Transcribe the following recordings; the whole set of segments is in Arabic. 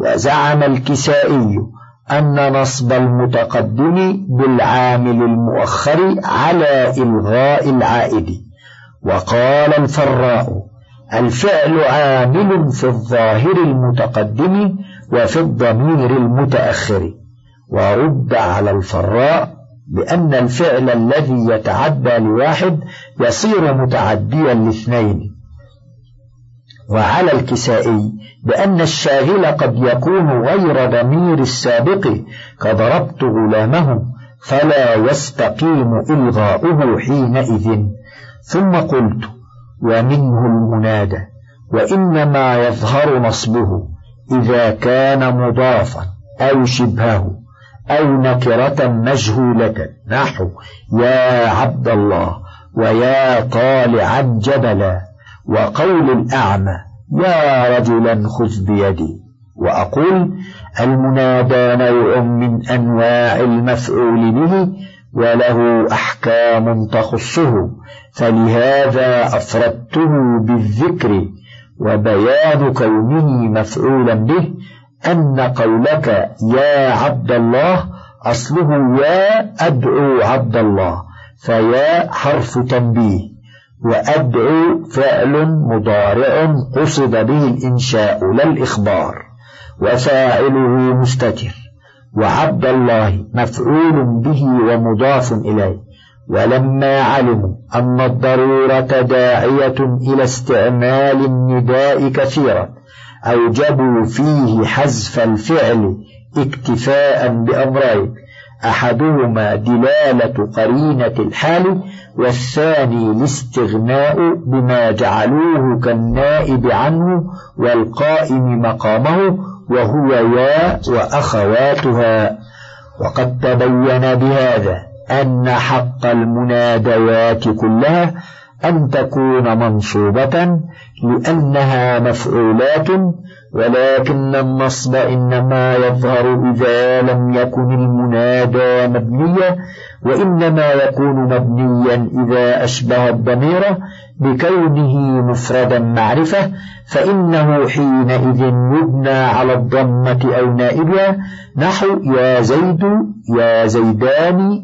وزعم الكسائي أن نصب المتقدم بالعامل المؤخر على إلغاء العائد. وقال الفراء الفعل عامل في الظاهر المتقدم وفي الضمير المتأخر. ورد على الفراء بأن الفعل الذي يتعدى لواحد يصير متعديا لاثنين. وعلى الكسائي بأن الشاغل قد يكون غير ضمير السابق كضربت غلامه فلا يستقيم إلغاؤه حينئذ. ثم قلت ومنه المنادى وإنما يظهر نصبه إذا كان مضافا أو شبهه أو نكرة مجهولة. نحو يا عبد الله ويا طالعا جبلا. وقول الأعمى يا رجلا خذ بيدي. وأقول المنادى نوع من أنواع المفعول به وله أحكام تخصه فلهذا أفردته بالذكر وبيان كونه مفعولا به أن قولك يا عبد الله أصله يا أدعو عبد الله فيا حرف تنبيه. وأدعو فعل مضارع قصد به الإنشاء لا الإخبار وفاعله مستتر وعبد الله مفعول به ومضاف إليه ولما علموا أن الضرورة داعية إلى استعمال النداء كثيرا أوجبوا فيه حذف الفعل اكتفاء بأمرين أحدهما دلالة قرينة الحال والثاني الاستغناء بما جعلوه كالنائب عنه والقائم مقامه وهو يا وأخواتها. وقد تبين بهذا أن حق المناديات كلها أن تكون منصوبة لأنها مفعولات ولكن النصب إنما يظهر إذا لم يكن المنادى مبنيا وإنما يكون مبنيا إذا أشبه الضمير بكونه مفردا معرفة فإنه حينئذ يبنى على الضمة أو نائبها. نحو يا زيد يا زيدان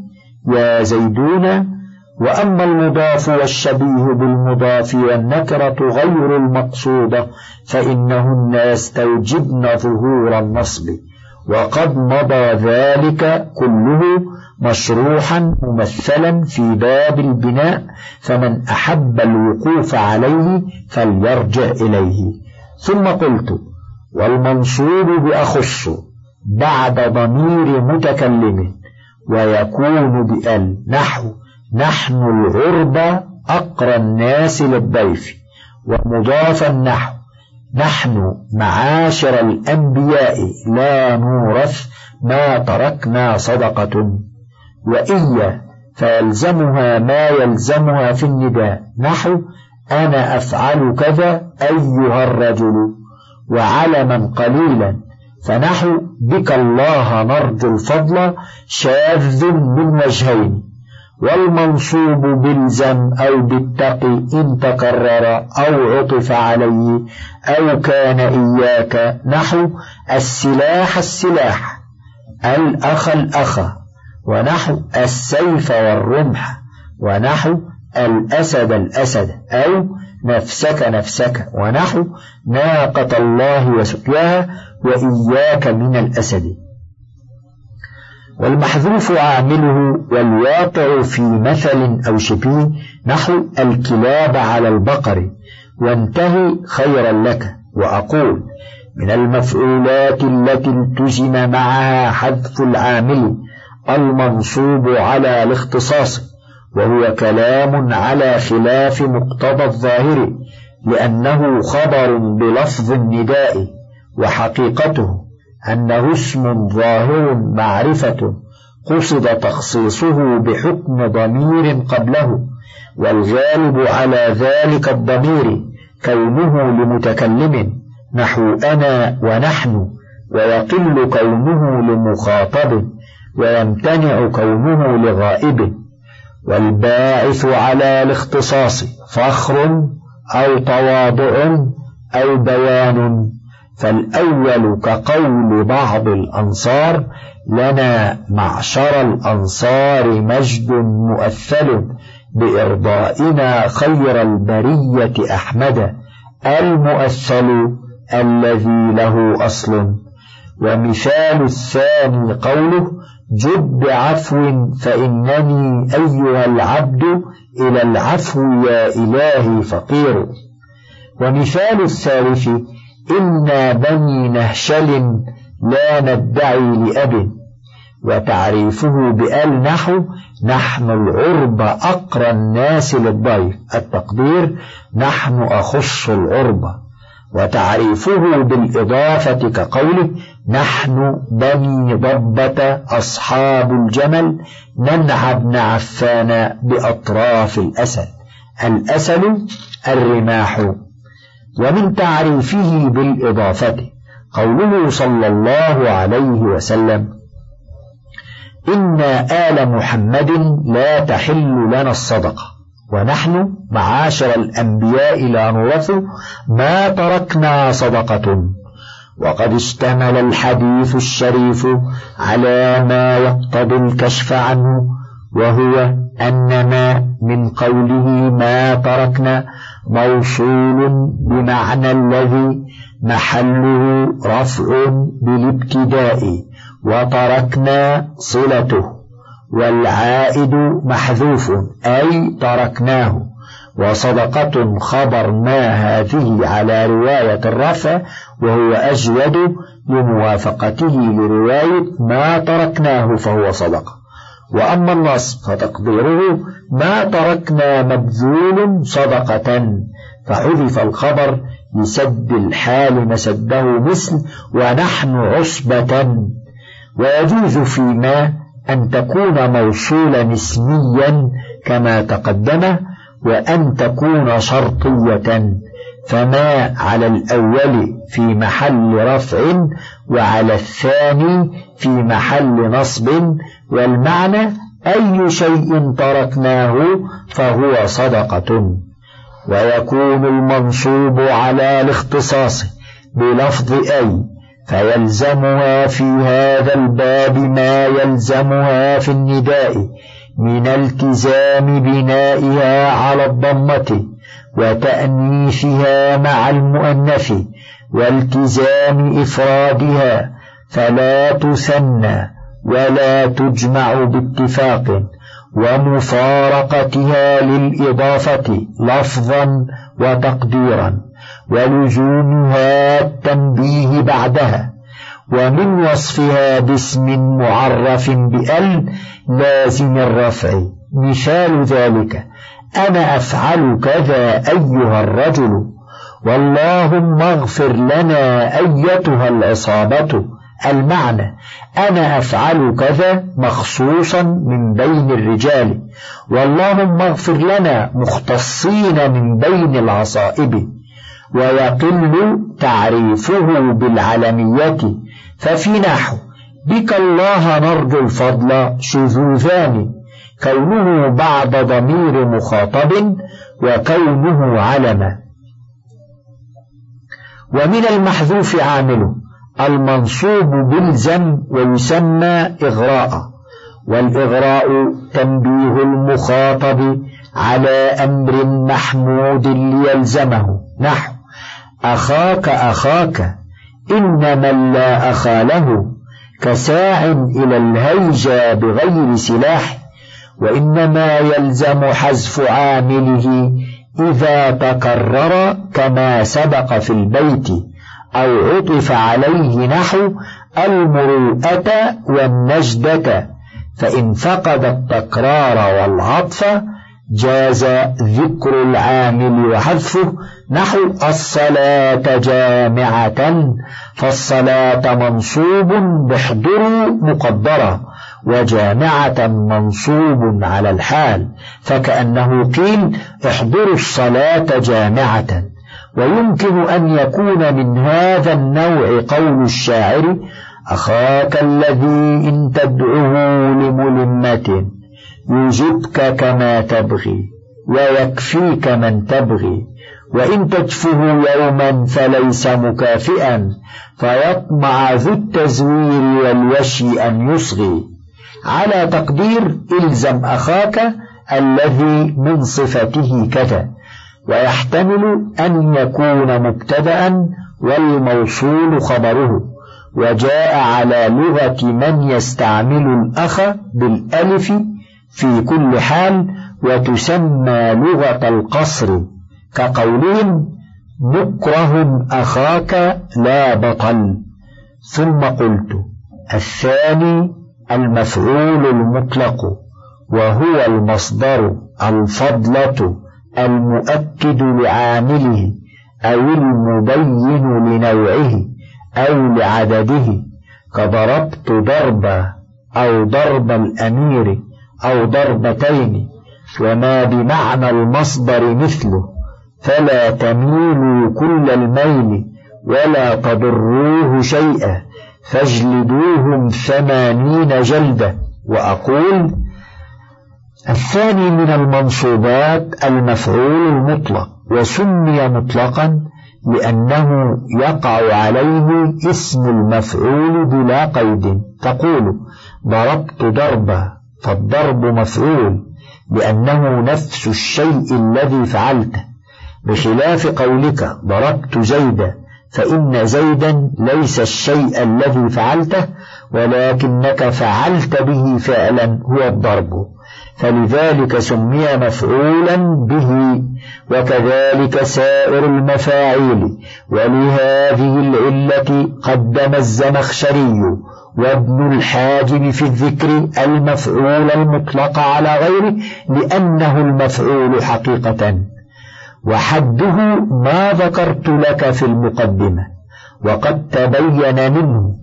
يا زيدون. وأما المضاف والشبيه بالمضاف والنكرة غير المقصودة فإنهن يستوجبن ظهور النصب. وقد مضى ذلك كله مشروحا ممثلا في باب البناء فمن أحب الوقوف عليه فليرجع إليه. ثم قلت والمنصوب بأخص بعد ضمير متكلم ويكون بأل نحو نحن الغربة أقرى الناس للضيف ومضافا نحو نحن معاشر الأنبياء لا نورث ما تركنا صدقة وإيا فيلزمها ما يلزمها في النداء نحو أنا أفعل كذا أيها الرجل وعلما قليلا فنحو بك الله نرجو الفضل شاذ من وجهين. والمنصوب بالزم أو بالتقي إن تكرر أو عطف عليه أو كان إياك نحو السلاح السلاح الأخ الأخ ونحو السيف والرمح ونحو الأسد الأسد أو نفسك نفسك ونحو ناقة الله وسقياها وإياك من الأسد والمحذوف عامله والواقع في مثل أو شبيه نحو الكلاب على البقر وانتهي خيرا لك. وأقول من المفعولات التي التزم معها حذف العامل المنصوب على الاختصاص وهو كلام على خلاف مقتضى الظاهر لأنه خبر بلفظ النداء وحقيقته أنه اسم ظاهر معرفة قصد تخصيصه بحكم ضمير قبله والغالب على ذلك الضمير كونه لمتكلم نحو أنا ونحن ويقل كونه لمخاطب ويمتنع كونه لغائب والباعث على الاختصاص فخر أو تواضع أو بيان. فالأول كقول بعض الأنصار لنا معشر الأنصار مجد مؤثل بإرضائنا خير البرية أحمد المؤثل الذي له أصل. ومثال الثاني قوله جد بعفو فإنني أيها العبد إلى العفو يا إلهي فقير. ومثال الثالث إنا بني نهشل لا ندعي لأب وتعريفه بأل نحو نحن العرب أقرى الناس للضيف التقدير نحن أخص العرب وتعريفه بالإضافة كقوله نحن بني ضبة أصحاب الجمل ننعى ابن عفان بأطراف الأسد الأسد الرماح ومن تعريفه بالإضافة قوله صلى الله عليه وسلم إن آل محمد لا تحل لنا الصدقة ونحن معاشر الأنبياء لا نورث ما تركنا صدقة وقد اشتمل الحديث الشريف على ما يقتضي الكشف عنه وهو أن ما من قوله ما تركنا موصول بمعنى الذي محله رفع بالابتداء وتركنا صلته والعائد محذوف أي تركناه. وصدقة خبر ما هذه على رواية الرفع وهو أجود لموافقته لرواية ما تركناه فهو صدقة وأما النصب فتقديره ما تركنا مبذول صدقة فحذف الخبر لسد الحال مسده مثل ونحن عصبة. ويجوز فيما أن تكون موصولا اسميا كما تقدم وأن تكون شرطية فما على الأول في محل رفع وعلى الثاني في محل نصب والمعنى أي شيء تركناه فهو صدقة ويكون المنصوب على الاختصاص بلفظ أي فيلزمها في هذا الباب ما يلزمها في النداء من التزام بنائها على الضمة وتأنيثها مع المؤنث والتزام إفرادها فلا تثنى ولا تجمع باتفاق ومفارقتها للإضافة لفظا وتقديرا ولزومها التنبيه بعدها ومن وصفها باسم معرف بأل لازم الرفع. مثال ذلك أنا أفعل كذا أيها الرجل واللهم اغفر لنا أيتها العصابة. المعنى. أنا أفعل كذا مخصوصا من بين الرجال. واللهم اغفر لنا مختصين من بين العصائب. ويقل تعريفه بالعلمية ففي نحو بك الله نرجو الفضل شذوذان. كونه بعد ضمير مخاطب وكونه علما. ومن المحذوف عامله المنصوب بالزم ويسمى إغراء والإغراء تنبيه المخاطب على أمر محمود ليلزمه. نحو أخاك أخاك إن من لا أخا له كساع إلى الهيجا بغير سلاح وإنما يلزم حذف عامله إذا تكرر كما سبق في البيت. أو عطف عليه نحو المروءة والنجدة فإن فقد التكرار والعطف جاز ذكر العامل وحذفه نحو الصلاة جامعة فالصلاة منصوب بحضر مقدرة وجامعة منصوب على الحال فكأنه قيل احضروا الصلاة جامعة. ويمكن أن يكون من هذا النوع قول الشاعر أخاك الذي إن تدعه لملمة يجبك كما تبغي ويكفيك من تبغي وإن تجفه يوما فليس مكافئا فيطمع ذو التزوير والوشي أن يصغي. على تقدير إلزم أخاك الذي من صفته كذا. ويحتمل أن يكون مبتدأ والموصول خبره وجاء على لغة من يستعمل الأخ بالألف في كل حال وتسمى لغة القصر كقولهم مكره أخاك لا بطل. ثم قلت الثاني المفعول المطلق وهو المصدر الفضلة. المؤكد لعامله أو المبين لنوعه أو لعدده. كضربت ضربا أو ضرب الأمير أو ضربتين. وما بمعنى المصدر مثله. فلا تميلوا كل الميل ولا تضروه شيئا. فاجلدوهم ثمانين جلدة. وأقول الثاني من المنصوبات المفعول المطلق وسمي مطلقا لأنه يقع عليه اسم المفعول بلا قيد. تقول ضربت ضربا فالضرب مفعول لأنه نفس الشيء الذي فعلته. بخلاف قولك ضربت زيدا فإن زيدا ليس الشيء الذي فعلته ولكنك فعلت به فعلا هو الضرب. فلذلك سمي مفعولا به وكذلك سائر المفاعيل. ولهذه العلة قدم الزمخشري وابن الحاجب في الذكر المفعول المطلق على غيره لأنه المفعول حقيقة. وحده ما ذكرت لك في المقدمة وقد تبين منه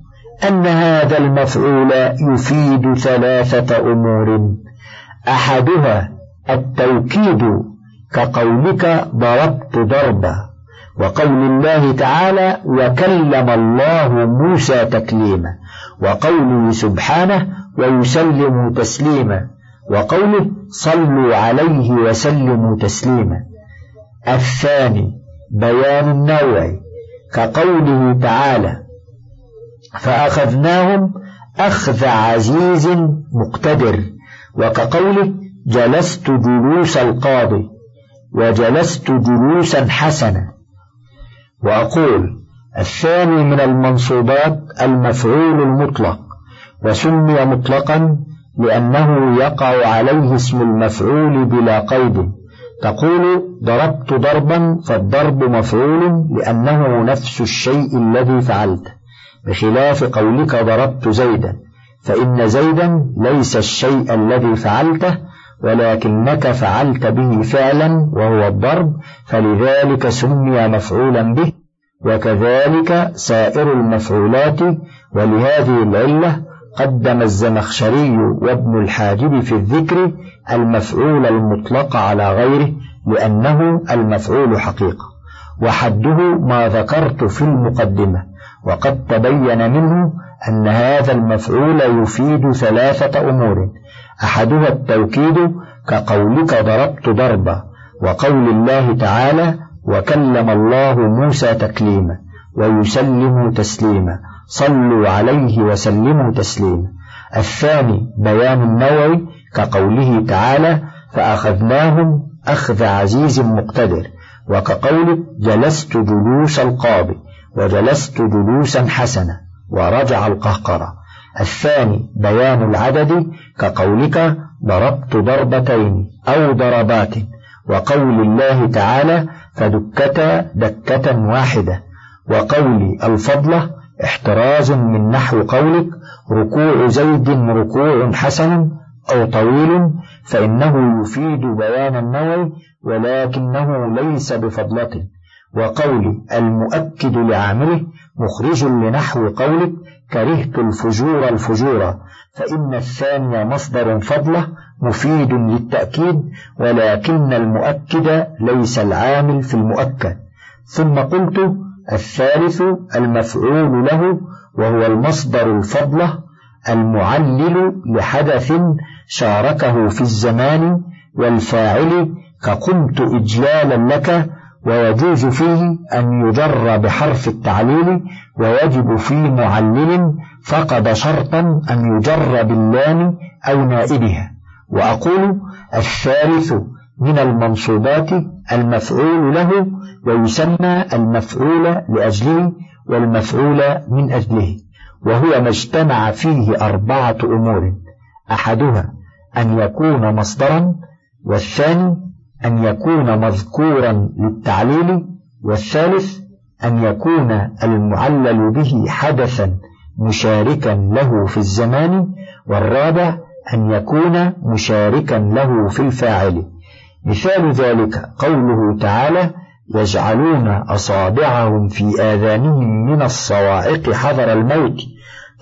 أن هذا المفعول يفيد ثلاثة أمور. أحدها التوكيد كقولك ضربت ضربا وقول الله تعالى وكلم الله موسى تكليما وقوله سبحانه ويسلم تسليما وقوله صلوا عليه وسلموا تسليما الثاني بيان النوع كقوله تعالى فأخذناهم أخذ عزيز مقتدر وكقوله جلست جلوس القاضي وجلست جلوسا حسنا. وأقول الثاني من المنصوبات المفعول المطلق وسمي مطلقا لأنه يقع عليه اسم المفعول بلا قيد. تقول ضربت ضربا فالضرب مفعول لأنه نفس الشيء الذي فعلته بخلاف قولك ضربت زيدا فإن زيدا ليس الشيء الذي فعلته ولكنك فعلت به فعلا وهو الضرب فلذلك سمي مفعولا به وكذلك سائر المفعولات ولهذه العلة قدم الزمخشري وابن الحاجب في الذكر المفعول المطلق على غيره لأنه المفعول حقيقة وحده ما ذكرت في المقدمة وقد تبين منه أن هذا المفعول يفيد ثلاثة أمور أحدها التوكيد كقولك ضربت ضربا وقول الله تعالى وكلم الله موسى تكليما ويسلم تسليما صلوا عليه وسلموا تسليما. الثاني بيان النوع كقوله تعالى فأخذناهم أخذ عزيز مقتدر وكقوله جلست جلوس القاضي وجلست جلوسا حسنا ورجع القهقرة. الثاني بيان العدد كقولك ضربت ضربتين أو ضربات وقول الله تعالى فدكتا دكة واحدة وقول الفضلة احتراز من نحو قولك ركوع زيد ركوع حسن أو طويل فإنه يفيد بيان النوع ولكنه ليس بفضلة وقول المؤكد لعامله مخرج لنحو قولك كرهت الفجور الفجور فإن الثاني مصدر فضله مفيد للتأكيد ولكن المؤكد ليس العامل في المؤكد. ثم قلت الثالث المفعول له وهو المصدر الفضلة المعلل لحدث شاركه في الزمان والفاعل كقمت إجلالا لك ويجوز فيه أن يجر بحرف التعليل ويجب في معلل فقد شرطا أن يجر باللام أو نائبها. وأقول الثالث من المنصوبات المفعول له ويسمى المفعول لأجله والمفعول من أجله وهو ما اجتمع فيه أربعة أمور أحدها أن يكون مصدرا والثاني أن يكون مذكورا للتعليل والثالث أن يكون المعلل به حدثا مشاركا له في الزمان والرابع أن يكون مشاركا له في الفاعل. مثال ذلك قوله تعالى يجعلون أصابعهم في آذانهم من الصواعق حذر الموت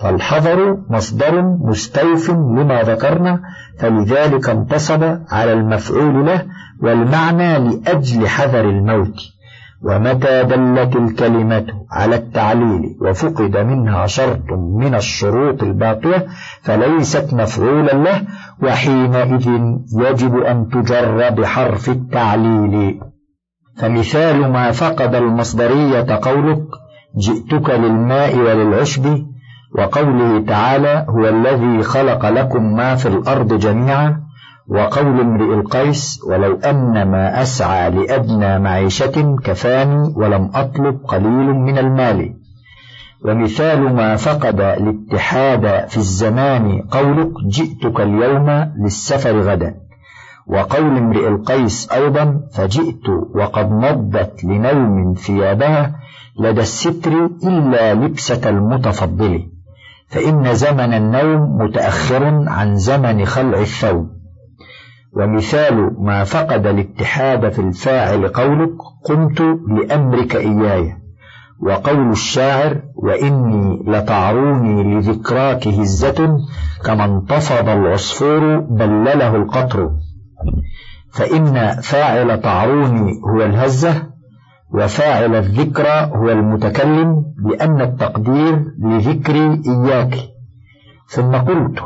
فالحذر مصدر مستوف لما ذكرنا فلذلك انتصب على المفعول له والمعنى لأجل حذر الموت. ومتى دلت الكلمة على التعليل وفقد منها شرط من الشروط الباقية فليست مفعولا له وحينئذ يجب أن تجر بحرف التعليل. فمثال ما فقد المصدرية قولك جئتك للماء وللعشب وقوله تعالى هو الذي خلق لكم ما في الأرض جميعا. وقول امرئ القيس ولو أن ما أسعى لأدنى معيشة كفاني ولم أطلب قليل من المال. ومثال ما فقد الاتحاد في الزمان قولك جئتك اليوم للسفر غدا. وقول امرئ القيس أيضا فجئت وقد مضت لنوم ثيابها لدى الستر إلا لبسة المتفضل. فإن زمن النوم متأخر عن زمن خلع الثوب. ومثال ما فقد الاتحاد في الفاعل قولك قمت لأمرك إياي. وقول الشاعر وإني لتعروني لذكراك هزة كما انتفض العصفور بلله القطر. فإن فاعل تعروني هو الهزة وفاعل الذكرى هو المتكلم لأن التقدير لذكري إياك. ثم قلت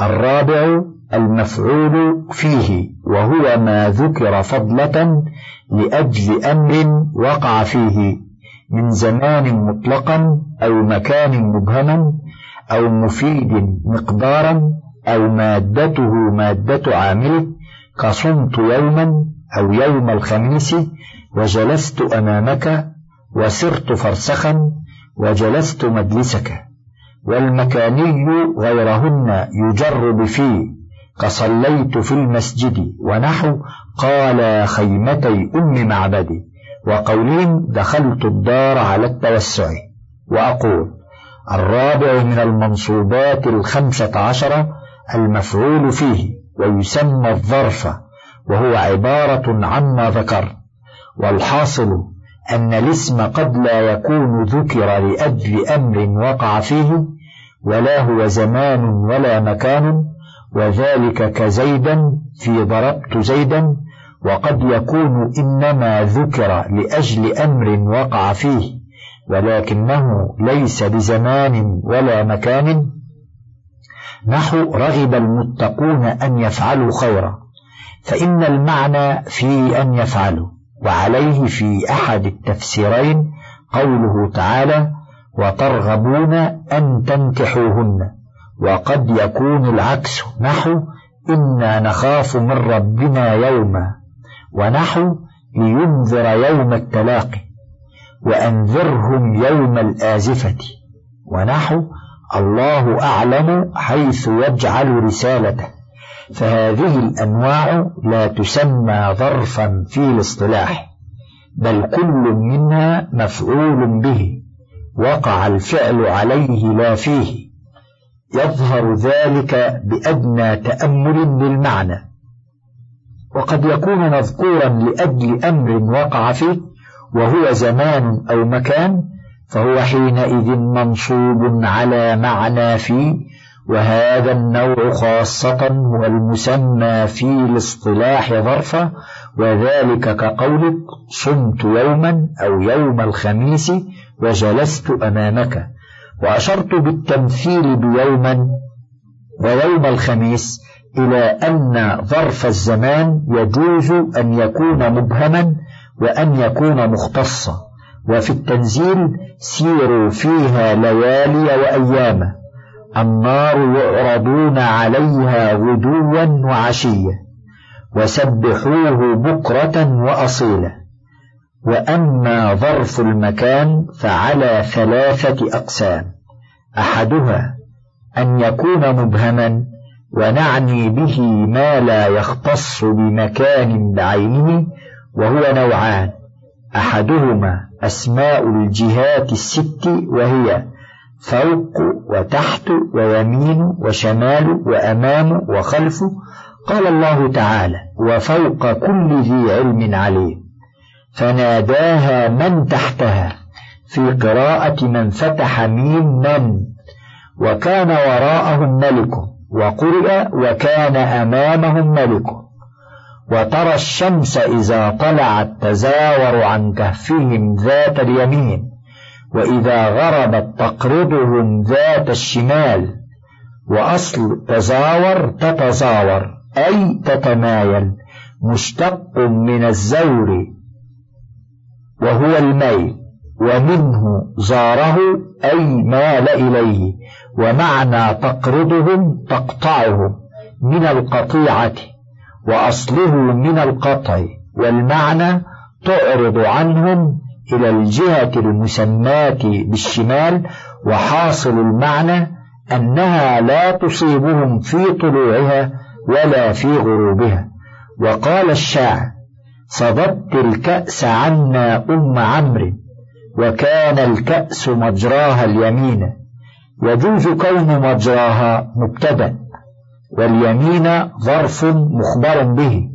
الرابع المفعول فيه وهو ما ذكر فضلة لأجل أمر وقع فيه من زمان مطلقا أو مكان مبهما أو مفيد مقدارا أو مادته مادة عامله كصمت يوما أو يوم الخميس وجلست أمامك وسرت فرسخا وجلست مجلسك والمكاني غيرهن يجر بفي كصليت في المسجد ونحو قال خيمتي أم معبدي وقولين دخلت الدار على التوسع وأقول الرابع من المنصوبات الخمسة عشرة المفعول فيه ويسمى الظرف وهو عبارة عما ذكر والحاصل أن الاسم قد لا يكون ذكر لأجل أمر وقع فيه ولا هو زمان ولا مكان وذلك كزيدا في ضربت زيدا وقد يكون إنما ذكر لأجل أمر وقع فيه ولكنه ليس بزمان ولا مكان. نحو رغب المتقون أن يفعلوا خيرا فإن المعنى في أن يفعلوا وعليه في أحد التفسيرين قوله تعالى وترغبون أن تنكحوهن وقد يكون العكس. نحو إنا نخاف من ربنا يوما. ونحو لينذر يوم التلاقي. وأنذرهم يوم الآزفة. ونحو الله أعلم حيث يجعل رسالته. فهذه الأنواع لا تسمى ظرفا في الاصطلاح بل كل منها مفعول به. وقع الفعل عليه لا فيه. يظهر ذلك بأدنى تأمل للمعنى. وقد يكون مذكورا لأجل أمر وقع فيه وهو زمان أو مكان فهو حينئذ منصوب على معنى فيه وهذا النوع خاصة هو المسمى في الاصطلاح ظرفا وذلك كقولك صمت يوما أو يوم الخميس وجلست أمامك وأشرت بالتمثيل بيوما ويوم الخميس إلى أن ظرف الزمان يجوز أن يكون مبهما وأن يكون مختصا. وفي التنزيل سيروا فيها ليالي وأياما. النار يعرضون عليها غدوا وعشيا. وسبحوه بكرة وأصيلا. وأما ظرف المكان فعلى ثلاثة أقسام. أحدها أن يكون مبهما ونعني به ما لا يختص بمكان بعينه وهو نوعان. أحدهما أسماء الجهات الست وهي فوق وتحت ويمين وشمال وأمام وخلف. قال الله تعالى وفوق كل ذي علم عليم فناداها من تحتها في قراءة من فتح ميم من وكان وراءهم ملك وقرئ وكان أمامهم ملك وترى الشمس إذا طلعت تزاور عن كهفهم ذات اليمين وإذا غربت تقرضهم ذات الشمال. وأصل تزاور تتزاور أي تتمايل مشتق من الزور. وهو الميل ومنه زاره أي مال إليه ومعنى تقرضهم تقطعهم من القطيعة وأصله من القطع والمعنى تعرض عنهم إلى الجهة المسماة بالشمال وحاصل المعنى أنها لا تصيبهم في طلوعها ولا في غروبها. وقال الشاعر صددت الكأس عنا أم عمرو وكان الكأس مجراها اليمين يجوز كون مجراها مبتدأ واليمين ظرف مخبر به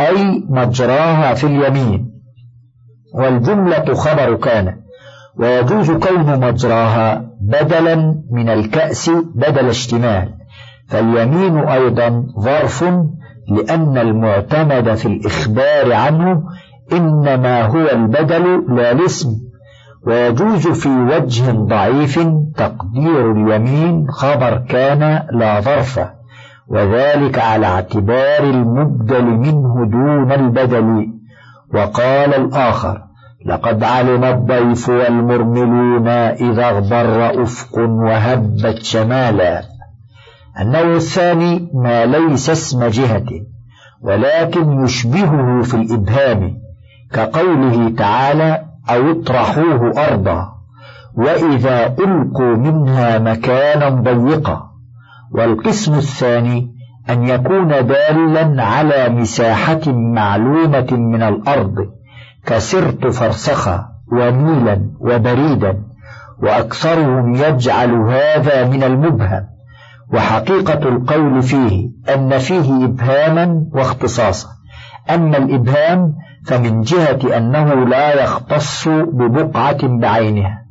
أي مجراها في اليمين. والجملة خبر كان ويجوز كون مجراها بدلا من الكأس بدل اشتمال فاليمين أيضا ظرف لأن المعتمد في الإخبار عنه إنما هو البدل لا الاسم ويجوز في وجه ضعيف تقدير اليمين خبر كان لا ظرف وذلك على اعتبار المبدل منه دون البدل. وقال الآخر لقد علم الضيف والمرملون إذا اغبر أفق وهبت شمالا النوع الثاني ما ليس اسم جهة ولكن يشبهه في الإبهام كقوله تعالى أو اطرحوه أرضا وإذا ألقوا منها مكانا ضيقا والقسم الثاني أن يكون دالا على مساحة معلومة من الأرض كسرت فرسخا وميلا وبريدا وأكثرهم يجعل هذا من المبهم. وحقيقة القول فيه أن فيه إبهاما واختصاصا. أما الإبهام فمن جهة أنه لا يختص ببقعة بعينها.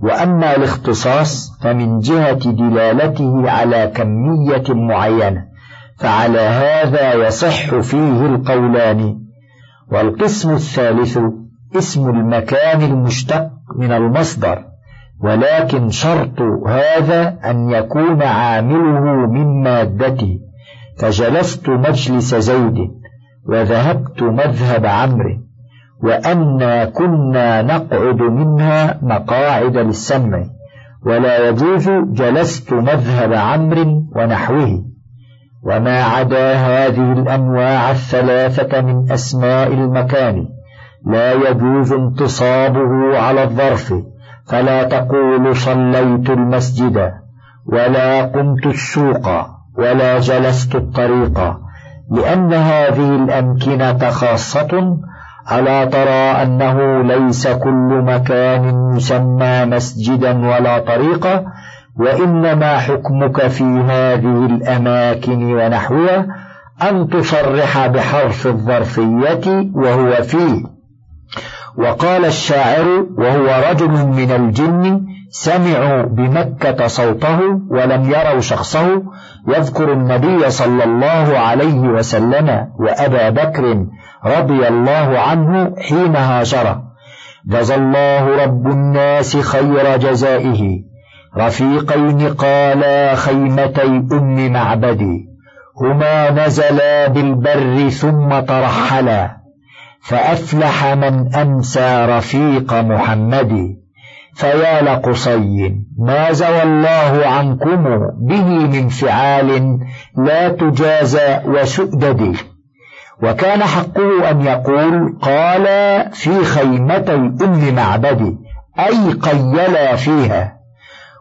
وأما الاختصاص فمن جهة دلالته على كمية معينة فعلى هذا يصح فيه القولان. والقسم الثالث اسم المكان المشتق من المصدر. ولكن شرط هذا أن يكون عامله من مادته فجلست مجلس زيد وذهبت مذهب عمرو وأنا كنا نقعد منها مقاعد للسمع ولا يجوز جلست مذهب عمرو ونحوه. وما عدا هذه الأنواع الثلاثة من أسماء المكان لا يجوز انتصابه على الظرف. فلا تقول صليت المسجد ولا قمت السوق ولا جلست الطريق لأن هذه الأمكنة خاصة ألا ترى أنه ليس كل مكان يسمى مسجدا ولا طريقا وإنما حكمك في هذه الأماكن ونحوها أن تصرح بحرف الظرفية وهو فيه. وقال الشاعر وهو رجل من الجن سمعوا بمكة صوته ولم يروا شخصه يذكر النبي صلى الله عليه وسلم وأبا بكر رضي الله عنه حين هاجر جزى الله رب الناس خير جزائه. رفيقين قالا خيمتي أم معبدي. هما نزلا بالبر ثم ترحلا. فأفلح من أمسى رفيق محمد. فيا لقصي ما زوى الله عنكم به من فعال لا تجازى وسؤدد. وكان حقه أن يقول قال في خيمتي أم معبد أي قيلا فيها.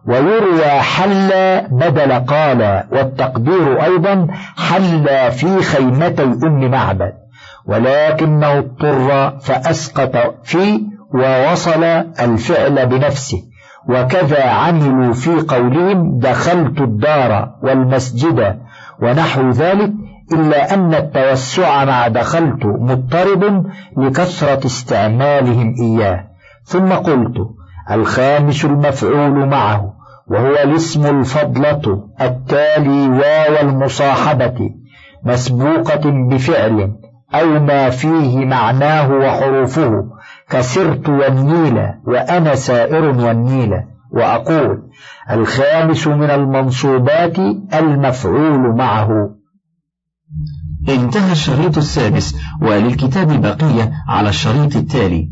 ويروى حل بدل قال والتقدير أيضا حل في خيمتي أم معبد. ولكنه اضطر فأسقط في ووصل الفعل بنفسه. وكذا عملوا في قولهم دخلت الدار والمسجد ونحو ذلك إلا أن التوسع مع دخلت مضطرب لكثرة استعمالهم إياه. ثم قلت الخامس المفعول معه وهو الاسم الفضلة التالي واو المصاحبة مسبوقة بفعل. أو ما فيه معناه وحروفه كسرت والنيل وأنا سائر والنيل. وأقول الخامس من المنصوبات المفعول معه. انتهى الشريط السادس وللكتاب بقية على الشريط التالي.